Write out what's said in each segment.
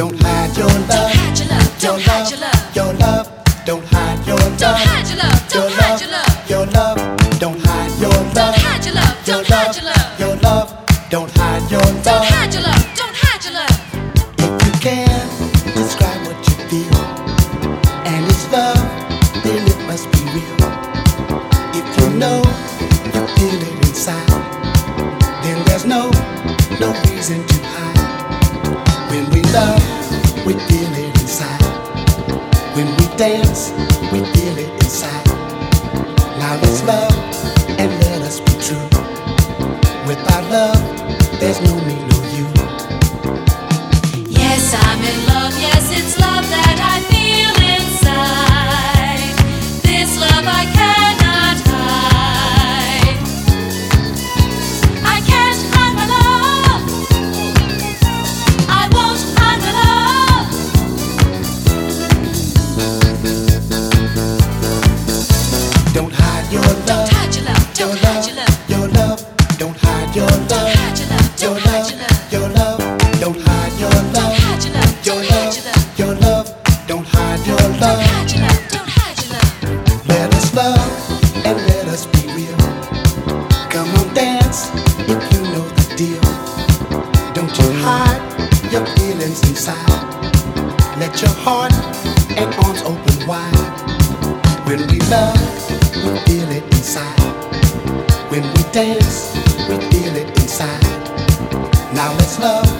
Don't hide your love. Don't hide your love. Don't hide your love. Your love. Don't hide your love. Don't hide your love. Don't hide your love. Your love. Don't hide your love. Don't hide your love. Don't hide your love. Your love. Don't hide your love. Don't hide your love. Don't hide your love. If you can describe what you feel, and it's love, then it must be real. If you know you feel it inside, then there's no no reason to hide. When we love, we feel it inside. When we dance, we feel it inside. Now let's love and let us be true. Without love, there's no me, no you. Yes, I'm in love. Yes, it's love that I your feelings inside. Let your heart and arms open wide. When we love, we feel it inside. When we dance, we feel it inside. Now let's love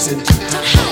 reason to